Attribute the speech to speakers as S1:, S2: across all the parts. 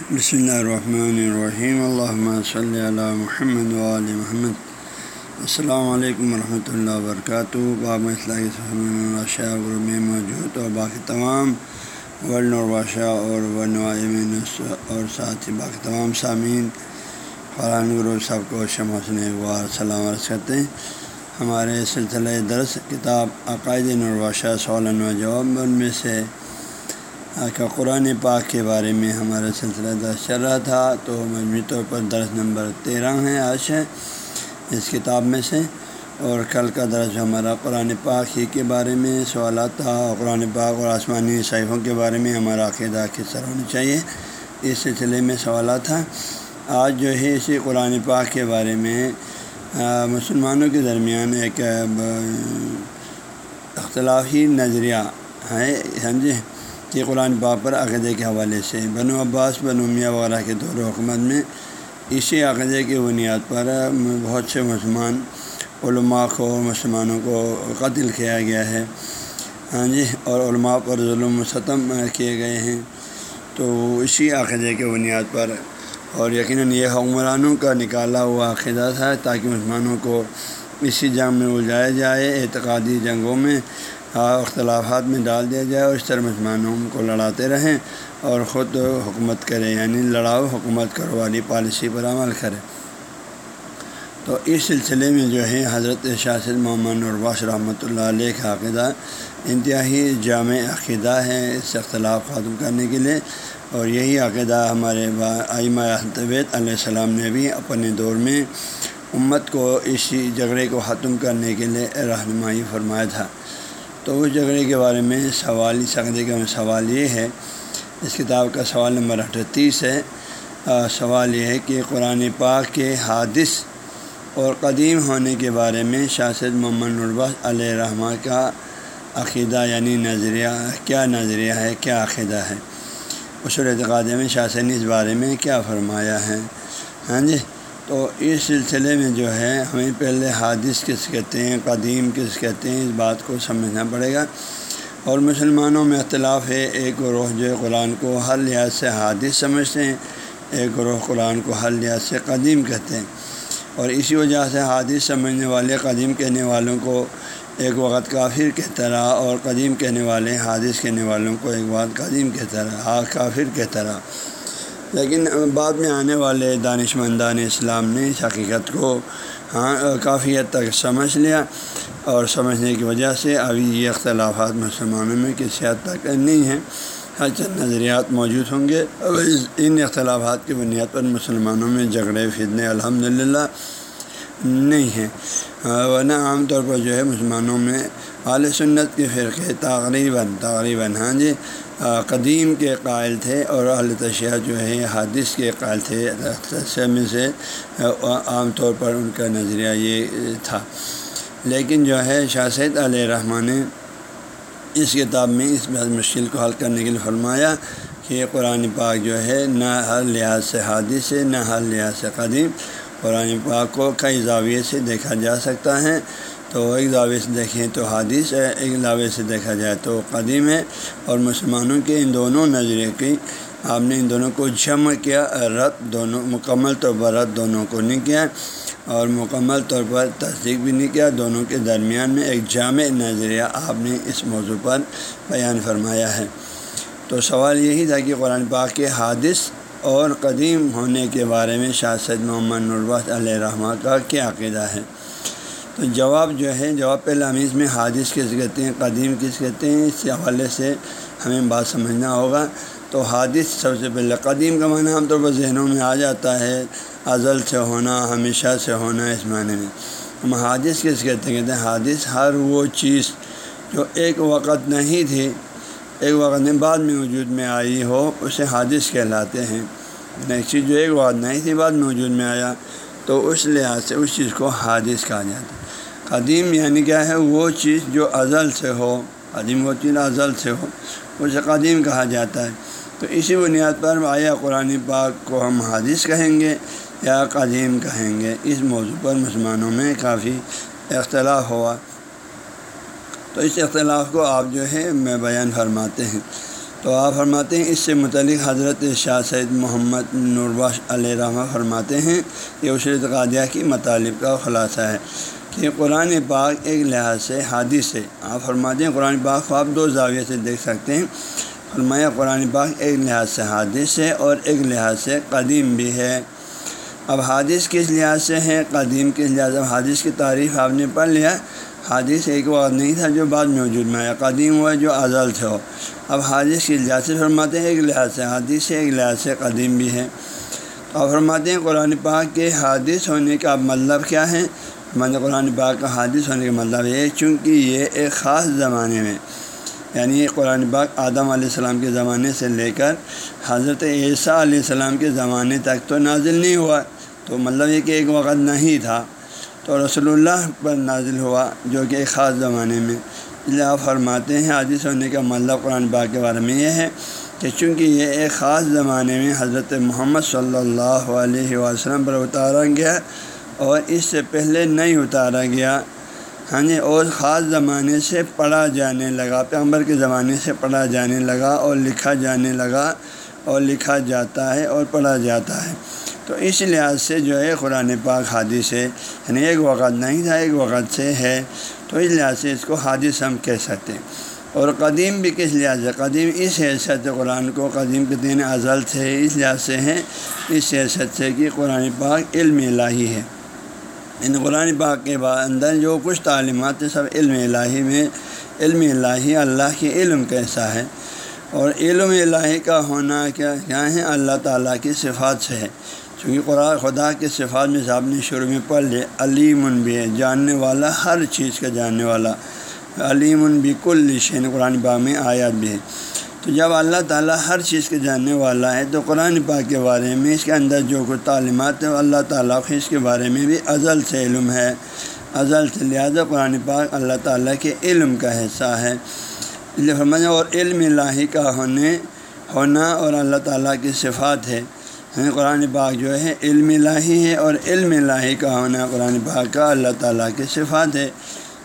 S1: بسم اللہ الرحمن الرحیم اللہ صلی اللہ محمد علیہ محمد السلام علیکم ورحمۃ اللہ وبرکاتہ باب بادشاہ غروب میں موجود اور باقی تمام ورن اور بادشاہ اور ورن اور ساتھ ہی باقی تمام سامعین فرحان گروب صاحب کو شمس نے وار سلام عرض کرتے ہیں ہمارے سلسلہ درس کتاب عقائد نرواشہ سوال و جواب ان میں سے کا قرآن پاک کے بارے میں ہمارا سلسلہ درس چل رہا تھا، تو مجموعی طور پر درس نمبر تیرہ ہے آج ہے اس کتاب میں سے۔ اور کل کا درس ہمارا قرآن پاک ہی کے بارے میں، سوالات تھا۔ قرآن پاک اور آسمانی صحیفوں کے بارے میں ہمارا عقیدہ کس طرح ہونا چاہیے؟ اس سلسلے میں سوالات تھا۔ آج جو ہے اسی قرآن پاک کے بارے میں مسلمانوں کے درمیان ایک اختلافی نظریہ ہے۔ ہاں جی؟ کہ قرآن پاک پر عقیدے کے حوالے سے بنو عباس، بنو میاں وغیرہ کے دور حکومت میں اسی عقیدے کی بنیاد پر بہت سے مسلمان علماء کو مسلمانوں کو قتل کیا گیا ہے۔ ہاں جی اور علماء پر ظلم و ستم کیے گئے ہیں۔ تو اسی عقیدے کے بنیاد پر اور یقیناً یہ حکمرانوں کا نکالا ہوا عقیدہ تھا تاکہ مسلمانوں کو اسی جنگ میں الجھایا جائے۔ اعتقادی جنگوں میں ہاں، اختلافات میں ڈال دیا جائے اور اس طرح مسلمانوں کو لڑاتے رہیں اور خود حکومت کرے یعنی لڑاؤ حکومت کرو، والی پالیسی پر عمل کرے تو اس سلسلے میں جو ہے، حضرت شاست محمد نرواش رحمۃ اللہ علیہ کا عقیدہ انتہائی جامع عقیدہ ہے اس اختلاف ختم کرنے کے لیے۔ اور یہی عقیدہ ہمارے آئمہ طبیعت علیہ السلام نے بھی اپنے دور میں امت کو اسی جھگڑے کو ختم کرنے کے لیے رہنمائی فرمایا تھا۔ تو اس جھگڑے کے بارے میں سوال اس عقیدے کا شوال یہ ہے، اس کتاب کا سوال نمبر اٹھتیس ہے۔ سوال یہ ہے کہ قرآن پاک کے حادث اور قدیم ہونے کے بارے میں شاست محمد نرباس علیہ رحمٰ کا عقیدہ یعنی نظریہ کیا نظریہ ہے، کیا عقیدہ ہے؟ اصول اعتقاد میں شاست نے اس بارے میں کیا فرمایا ہے؟ ہاں جی۔ تو اس سلسلے میں جو ہے، ہمیں پہلے حادث کس کہتے ہیں، قدیم کس کہتے ہیں، اس بات کو سمجھنا پڑے گا۔ اور مسلمانوں میں اختلاف ہے، ایک گروہ جو قرآن کو ہر لحاظ سے حادث سمجھتے ہیں، ایک گروہ قرآن کو ہر لحاظ سے قدیم کہتے ہیں۔ اور اسی وجہ سے حادث سمجھنے والے، قدیم کہنے والوں کو ایک وقت کافر کہتا رہا، اور قدیم کہنے والے، حادث کہنے والوں کو ایک وقت قدیم کہتا رہا کافر کہتا رہا۔ لیکن بعد میں آنے والے دانش مندان اسلام نے اس حقیقت کو ہاں کافی حد تک سمجھ لیا اور سمجھنے کی وجہ سے ابھی یہ اختلافات مسلمانوں میں کسی حد تک نہیں ہیں۔ ہر چند نظریات موجود ہوں گے۔ ان اختلافات کی بنیاد پر مسلمانوں میں جھگڑے فدنے الحمد للہ نہیں ہیں۔ ہاں، ورنہ عام طور پر جو ہے مسلمانوں میں اعلی سنت کے فرقے تقریباً تقریباً ہاں جی قدیم کے قائل تھے اور اہل تشیہ جو ہے حادث کے قائل تھے میں سے عام طور پر ان کا نظریہ یہ تھا۔ لیکن جو ہے، شاہ سید علیہ رحمٰن نے اس کتاب میں اس مشکل کو حل کرنے کے لیے فرمایا کہ قرآن پاک جو ہے، نہ ہر لحاظ سے حادث ہے، نہ ہر لحاظ سے قدیم۔ قرآن پاک کو کئی زاویے سے دیکھا جا سکتا ہے۔ تو ایک دعوے سے دیکھیں تو حادث ہے، ایک دعوے سے دیکھا جائے تو قدیم ہے اور مسلمانوں کے ان دونوں نظریے کی آپ نے ان دونوں کو جمع کیا، رد دونوں، مکمل طور پر رد دونوں کو نہیں کیا اور مکمل طور پر تصدیق بھی نہیں کیا۔ دونوں کے درمیان میں ایک جامع نظریہ آپ نے اس موضوع پر بیان فرمایا ہے۔ تو سوال یہی تھا کہ قرآن پاک کے حادث اور قدیم ہونے کے بارے میں شاہ سید محمد نرباس علیہ رحمٰ کا کیا عقیدہ ہے؟ تو جواب جو ہے، جواب پہلے ہم اس میں حادث کس کہتے ہیں، قدیم کس کہتے ہیں، اس حوالے سے ہمیں بات سمجھنا ہوگا۔ تو حادث سب سے پہلے قدیم کا معنی عام طور پر ذہنوں میں آ جاتا ہے، ازل سے ہونا، ہمیشہ سے ہونا اس معنی میں۔ ہم حادث کس کہتے ہیں؟ کہتے ہیں حادث ہر وہ چیز جو ایک وقت نہیں تھی، ایک وقت میں بعد میں وجود میں آئی ہو، اسے حادث کہلاتے ہیں۔ ایک چیز جو ایک وقت نہیں تھی، بعد میں وجود میں آیا، تو اس لحاظ سے اس چیز کو حادث کہا جاتا ہے۔ قدیم یعنی کیا ہے؟ وہ چیز جو ازل سے ہو، قدیم وہ چیز ازل سے ہو، اسے قدیم کہا جاتا ہے۔ تو اسی بنیاد پر آیا قرآن پاک کو ہم حادث کہیں گے یا قدیم کہیں گے؟ اس موضوع پر مسلمانوں میں کافی اختلاف ہوا۔ تو اس اختلاف کو آپ جو ہے، میں بیان فرماتے ہیں۔ تو آپ فرماتے ہیں، اس سے متعلق حضرت شاہ سید محمد نورباش علیہ رحمہ فرماتے ہیں یہ عشرت قادیہ کی مطالب کا خلاصہ ہے۔ کہ قرآن پاک ایک لحاظ سے حادث ہے۔ آپ فرماتے ہیں قرآن پاک کو آپ دو زاویے سے دیکھ سکتے ہیں۔ فرمایا قرآن پاک ایک لحاظ سے حادث ہے اور ایک لحاظ سے قدیم بھی ہے۔ اب حادث کس لحاظ سے ہے؟ قدیم کس لحاظ سے؟ حادث کی تعریف آپ نے پڑھ لیا۔ حادث ایک وقت نہیں تھا جو بعد میں وجود میں آیا۔ قدیم ہوا جو ازل سے ہو اب حادث کی لحاظ سے؟ فرماتے ہیں ایک لحاظ سے حادث ہے، ایک لحاظ سے قدیم بھی ہے۔ تو اب فرماتے ہیں قرآن پاک کے حادث ہونے کا مطلب کیا ہے؟ مطلب قرآن پاک کا حادث ہونے کا مطلب یہ چونکہ یہ ایک خاص زمانے میں یعنی قرآن پاک آدم علیہ السلام کے زمانے سے لے کر حضرت عیسیٰ علیہ السلام کے زمانے تک تو نازل نہیں ہوا۔ تو مطلب یہ کہ ایک وقت نہیں تھا۔ تو رسول اللہ پر نازل ہوا، جو کہ ایک خاص زمانے میں۔ اس آپ فرماتے ہیں، حادث ہونے کا مطلب قرآن پاک کے بارے میں یہ ہے کہ چونکہ یہ ایک خاص زمانے میں حضرت محمد صلی اللہ علیہ وسلم پر اتارا گیا اور اس سے پہلے نہیں اتارا گیا۔ ہاں جی اور خاص زمانے سے پڑھا جانے لگا، پیغمبر کے زمانے سے پڑھا جانے لگا اور لکھا جانے لگا اور لکھا جاتا ہے اور پڑھا جاتا ہے۔ تو اس لحاظ سے جو ہے قرآن پاک حادث ہے یعنی ایک وقت نہیں تھا، ایک وقت سے ہے۔ تو اس لحاظ سے اس کو حادث ہم کہہ سکتے ہیں۔ اور قدیم بھی کس لحاظ سے؟ قدیم اس حیثیت قرآن کو، قدیم کے دین ازل سے، اس لحاظ سے ہے، اس حیثیت سے کہ قرآن پاک علم الہی ہے۔ ان قرآن پاک کے بعد اندر جو کچھ تعلیمات سب علم الہی میں علم الہی اللہ کے علم کیسا ہے؟ اور علم الہی کا ہونا کیا کیا ہے؟ اللہ تعالیٰ کی صفات سے ہے۔ چونکہ قرآن خدا کے صفات میں صاحب نے شروع میں پڑھ لے علیم بھی ہے، جاننے والا، ہر چیز کا جاننے والا۔ علیم بھی کل شین قرآن پاک میں آیات بھی ہے۔ تو جب اللہ تعالیٰ ہر چیز کے جاننے والا ہے تو قرآن پاک کے بارے میں، اس کے اندر جو کچھ تعلیمات ہیں اللہ تعالیٰ کو اس کے بارے میں بھی ازل سے علم ہے۔ ازل سے، لہٰذا قرآن پاک اللہ تعالیٰ کے علم کا حصہ ہے۔ فرمایا اور علم الہی کا ہونے، ہونا اور اللہ تعالیٰ کی صفات ہے۔ یعنی قرآن پاک جو ہے، علم الہی ہے اور علم الہی کا ہونا قرآن پاک کا اللہ تعالیٰ کی صفات ہے۔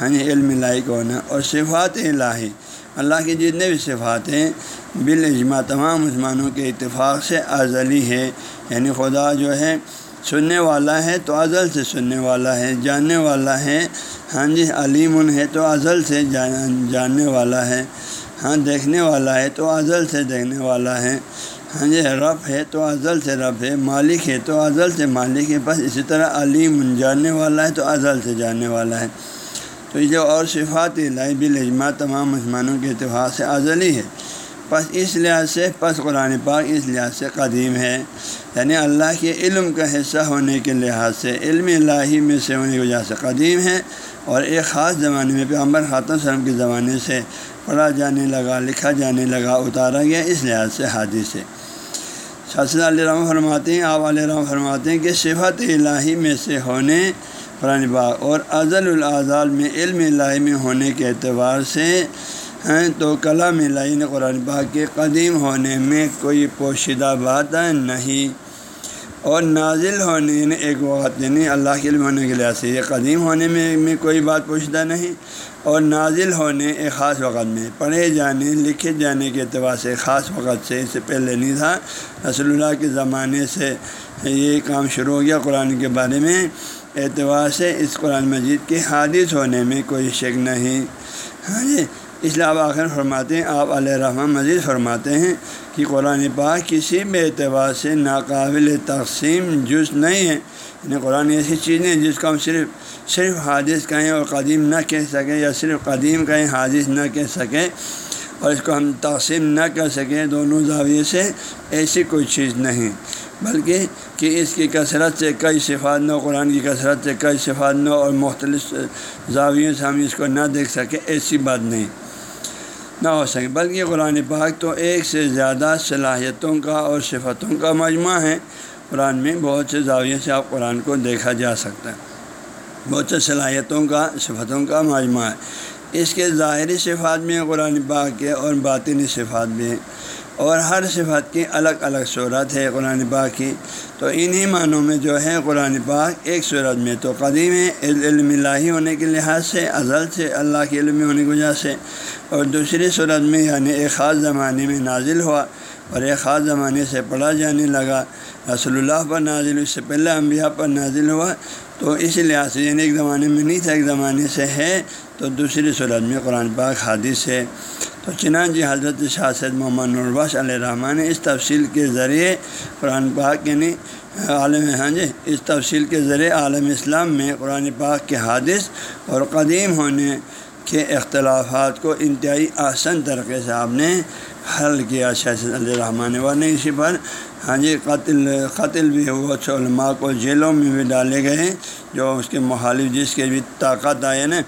S1: یعنی علم الہی کا ہونا اور صفات الہی اللہ کی جتنے بھی صفات ہیں بالاجماع تمام مسلمانوں کے اتفاق سے ازلی ہے۔ یعنی خدا جو ہے سننے والا ہے تو ازل سے سننے والا ہے، جاننے والا ہے۔ ہاں جی علیم ہے تو ازل سے جاننے والا ہے۔ ہاں دیکھنے والا ہے تو ازل سے دیکھنے والا ہے۔ ہاں جی رب ہے تو ازل سے رب ہے۔ مالک ہے تو ازل سے مالک ہے۔ بس اسی طرح علیم جاننے والا ہے تو ازل سے جاننے والا ہے۔ تو یہ جو اور صفات لائی بالاجماع تمام مسلمانوں کے اتفاق سے ازلی ہے پس اس لحاظ سے، پس قرآن پاک اس لحاظ سے قدیم ہے۔ یعنی اللہ کے علم کا حصہ ہونے کے لحاظ سے، علم الہی میں سے ہونے کی وجہ سے قدیم ہے۔ اور ایک خاص زمانے میں پیغمبر خاتم وسلم کے زمانے سے پڑھا جانے لگا، لکھا جانے لگا، اتارا گیا اس لحاظ سے حادث ہے شاست علیہ رحم فرماتے ہیں آپ علیہ رحم فرماتے ہیں کہ صفت الہی میں سے ہونے قرآن باغ اور ازل الاضال میں علم الہی میں ہونے کے اعتبار سے ہیں تو کلام الہی نے قرآن پاک کے قدیم ہونے میں کوئی پوشیدہ بات نہیں۔ اور نازل ہونے یعنی ایک وقت یعنی اللہ کے علم ہونے کے لحاظ سے یہ قدیم ہونے میں میں کوئی بات پوشیدہ نہیں۔ اور نازل ہونے ایک خاص وقت میں، پڑھے جانے، لکھے جانے کے اعتبار سے خاص وقت سے، اس سے پہلے نہیں تھا۔ رسول اللہ کے زمانے سے یہ کام شروع ہو گیا قرآن کے بارے میں۔ اعتبار سے اس قرآن مجید کے حادث ہونے میں کوئی شک نہیں۔ ہاں جی اس لیے آپ آخر فرماتے ہیں، آپ علیہ رحمٰ مزید فرماتے ہیں کہ قرآن پاک کسی بھی اعتبار سے ناقابل تقسیم جز نہیں ہے۔ یعنی قرآن ایسی چیز نہیں جس کو ہم صرف صرف حادث کہیں اور قدیم نہ کہہ سکیں یا صرف قدیم کہیں حادث نہ کہہ سکیں۔ اور اس کو ہم تقسیم نہ کر سکیں دونوں زاویے سے، ایسی کوئی چیز نہیں۔ بلکہ کہ اس کی کثرت سے کئی صفات نو، قرآن کی کثرت سے کئی صفات نو اور مختلف زاویوں سے ہم اس کو نہ دیکھ سکیں، ایسی بات نہیں۔ نہ ہو سکے۔ بلکہ قرآن پاک تو ایک سے زیادہ صلاحیتوں کا اور صفتوں کا مجموعہ ہے۔ قرآن میں بہت سے زاویے سے آپ قرآن کو دیکھا جا سکتا ہے۔ بہت سے صلاحیتوں کا، صفتوں کا مجموعہ ہے۔ اس کے ظاہری صفات میں قرآن پاک کے اور باطنی صفات بھی ہیں اور ہر صفت کی الگ الگ صورت ہے قرآن پاک کی۔ تو انہی معنوں میں جو ہے قرآن پاک ایک صورت میں تو قدیم ہے، علم الہی ہونے کے لحاظ سے، ازل سے، اللہ کے علم ہونے کی وجہ سے۔ اور دوسری صورت میں یعنی ایک خاص زمانے میں نازل ہوا اور ایک خاص زمانے سے پڑھا جانے لگا۔ رسول اللہ پر نازل اس سے پہلے انبیاء پر نازل ہوا۔ تو اس لحاظ سے یعنی ایک زمانے میں نہیں تھا، ایک زمانے سے ہے۔ تو دوسری صورت میں قرآن پاک حادث ہے۔ تو چنانچہ حضرت شاہ سید محمد نرباش علیہ الرحمٰن نے اس تفصیل کے ذریعے قرآن پاک یعنی عالم ہاں جی اس تفصیل کے ذریعے عالم اسلام میں قرآن پاک کے حادث اور قدیم ہونے کے اختلافات کو انتہائی آسن طریقے سے آپ نے حل کیا، شاہ سید علیہ الرحمٰن ورنہ اسی پر ہاں جی قتل قتل بھی ہوا اچھا علماء کو جیلوں میں بھی ڈالے گئے جو اس کے مخالف، جس کے بھی طاقت آئے نا،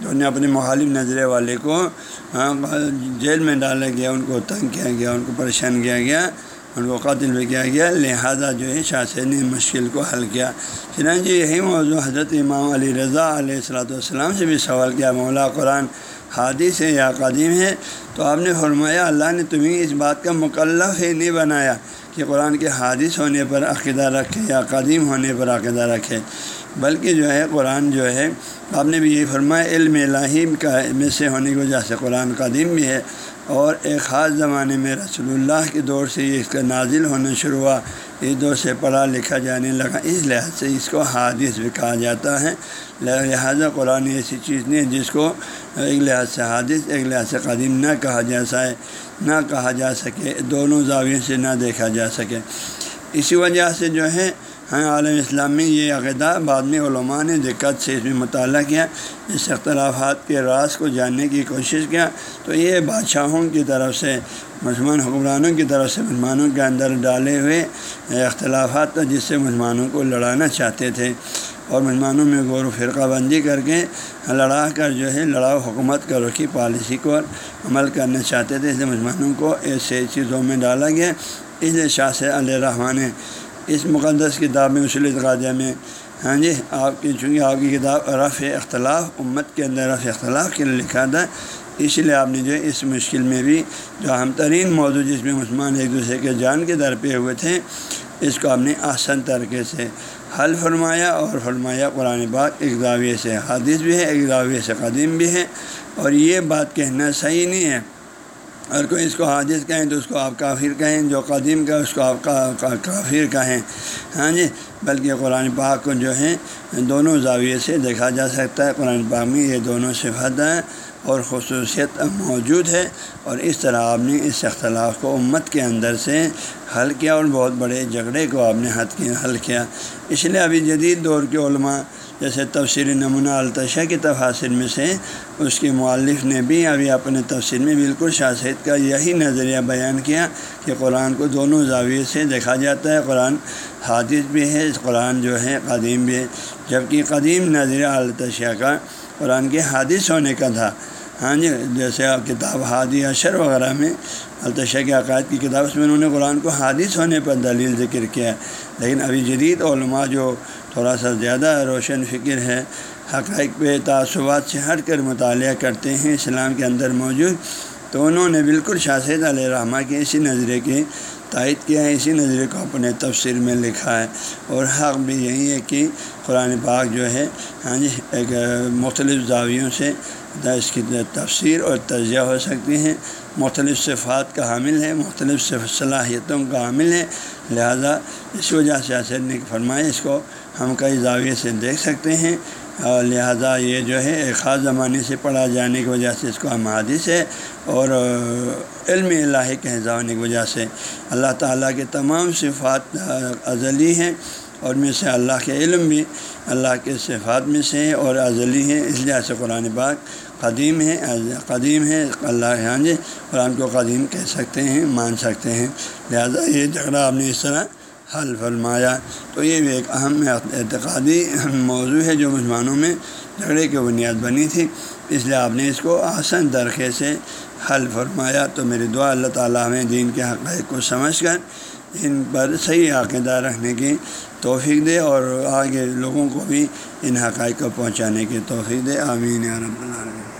S1: جو نے اپنے مخالف نظرے والے کو ہاں، جیل میں ڈالا گیا، ان کو تنگ کیا گیا، ان کو پریشان کیا گیا، ان کو قتل بھی کیا گیا، لہذا جو ہے، شاہ سے نے مشکل کو حل کیا۔ چنانچہ یہی موضوع حضرت امام علی رضا علیہ السلاۃ والسلام سے بھی سوال کیا، مولا قرآن حادث ہے یا قدیم ہے تو آپ نے فرمایا، اللہ نے تمہیں اس بات کا مکلف ہی نہیں بنایا کہ قرآن کے حادث ہونے پر عقیدہ رکھے یا قدیم ہونے پر عقیدہ رکھے۔ بلکہ جو ہے، قرآن جو ہے، آپ نے بھی یہی فرمایا، علم الہی کا میں سے ہونے کی وجہ سے قرآن قدیم بھی ہے۔ اور ایک خاص زمانے میں رسول اللہ کے دور سے یہ اس کا نازل ہونا شروع ہوا اس دور سے پڑھا لکھا جانے لگا۔ اس لحاظ سے اس کو حادث بھی کہا جاتا ہے۔ لہٰذا قرآن ایسی چیز نہیں ہے جس کو ایک لحاظ سے حادث، ایک لحاظ سے قدیم نہ کہا جا سکے نہ کہا جا سکے، دونوں زاویے سے نہ دیکھا جا سکے۔ اسی وجہ سے جو ہے ہاں عالم اسلام میں یہ عقیدہ بعد میں علماء نے دقت سے اس میں مطالعہ کیا، اس اختلافات کے راز کو جاننے کی کوشش کیا۔ تو یہ بادشاہوں کی طرف سے، مسلمان حکمرانوں کی طرف سے مسلمانوں کے اندر ڈالے ہوئے اختلافات تھا جس سے مسلمانوں کو لڑانا چاہتے تھے۔ اور مسلمانوں میں غور و فرقہ بندی کر کے لڑا کر جو ہے، لڑاؤ حکومت کا رخی پالیسی کو عمل کرنا چاہتے تھے۔ اس لیے مسلمانوں کو ایسے چیزوں میں ڈالا گیا۔ اس لیے شاہ سے علیہ رحمٰن اس مقدس کتاب میں اصول غاجہ میں ہاں جی آپ کی چونکہ آپ کی کتاب رف اختلاف، امت کے اندر رف اختلاف کے لیے لکھا تھا، اس لیے آپ نے جو اس مشکل میں بھی جو اہم ترین موضوع جس میں مسلمان ایک دوسرے کے جان کے در پہ ہوئے تھے، اس کو آپ نے آسن طریقے سے حل فرمایا اور فرمایا قرآن پاک ایک دعویے سے حادث بھی ہے، ایک دعویے سے قدیم بھی ہے، اور یہ بات کہنا صحیح نہیں ہے۔ اور کوئی اس کو حادث کہیں تو اس کو آپ کافر کہیں، جو قدیم کا اس کو آپ کا کافر کہیں۔ ہاں جی؟ بلکہ قرآن پاک کو جو ہے دونوں زاویے سے دیکھا جا سکتا ہے۔ قرآن پاک میں یہ دونوں صفت ہیں اور خصوصیت موجود ہے۔ اور اس طرح آپ نے اس اختلاف کو امت کے اندر سے حل کیا اور بہت بڑے جھگڑے کو آپ نے حد کیا حل کیا۔ اس لیے ابھی جدید دور کے علماء جیسے تفسیر نمونہ التشا کی تفاصر میں سے اس کے مؤلف نے بھی ابھی اپنے تفسیر میں بالکل شاست کا یہی نظریہ بیان کیا کہ قرآن کو دونوں زاویے سے دیکھا جاتا ہے۔ قرآن حادث بھی ہے، قرآن جو ہے قدیم بھی ہے۔ جبکہ قدیم نظریہ التشا کا قرآن کے حادث ہونے کا تھا۔ ہاں جی جیسے کتاب ہادی اشر وغیرہ میں التشا کے عقائد کی کتاب اس میں انہوں نے قرآن کو حادث ہونے پر دلیل ذکر کیا لیکن ابھی جدید علماء جو تھوڑا سا زیادہ روشن فکر ہے۔ حقائق پہ تعصبات سے ہٹ کر مطالعہ کرتے ہیں۔ اسلام کے اندر موجود تو انہوں نے بالکل شاست علیہ رحمٰ کے اسی نظرے کی تائید کیا ہے۔ اسی نظرے کو اپنے تفسیر میں لکھا ہے۔ اور حق بھی یہی ہے کہ قرآن پاک جو ہے ہاں جی ایک مختلف زاویوں سے اس کی تفسیر اور تجزیہ ہو سکتی ہیں۔ مختلف صفات کا حامل ہے، مختلف صلاحیتوں کا حامل ہے۔ لہذا اس وجہ سے اثر نے فرمایا، اس کو ہم کئی زاویے سے دیکھ سکتے ہیں، اور لہٰذا یہ جو ہے، ایک خاص زمانے سے پڑھا جانے کی وجہ سے اس کو ہم حادث ہے، اور علم الہی کے حضا ہونے کی وجہ سے اللہ تعالیٰ کے تمام صفات ازلی ہیں، اور میں سے اللہ کے علم بھی اللہ کے صفات میں سے اور ازلی ہیں، اس لحاظ سے قرآن پاک قدیم ہے قدیم ہے، اللہ ہاں جی قرآن کو قدیم کہہ سکتے ہیں، مان سکتے ہیں۔ لہذا یہ جھگڑا آپ نے اس طرح حل فرمایا تو یہ بھی ایک اہم اعتقادی موضوع ہے جو مسلمانوں میں جھگڑے کی بنیاد بنی تھی۔ اس لیے آپ نے اس کو آسن درخے سے حل فرمایا۔ تو میری دعا، اللہ تعالیٰ ہمیں دین کے حقائق کو سمجھ کر ان پر صحیح عقیدہ رکھنے کی توفیق دے اور آگے لوگوں کو بھی ان حقائق کو پہنچانے کی توفیق دے۔ آمین رب العالمین۔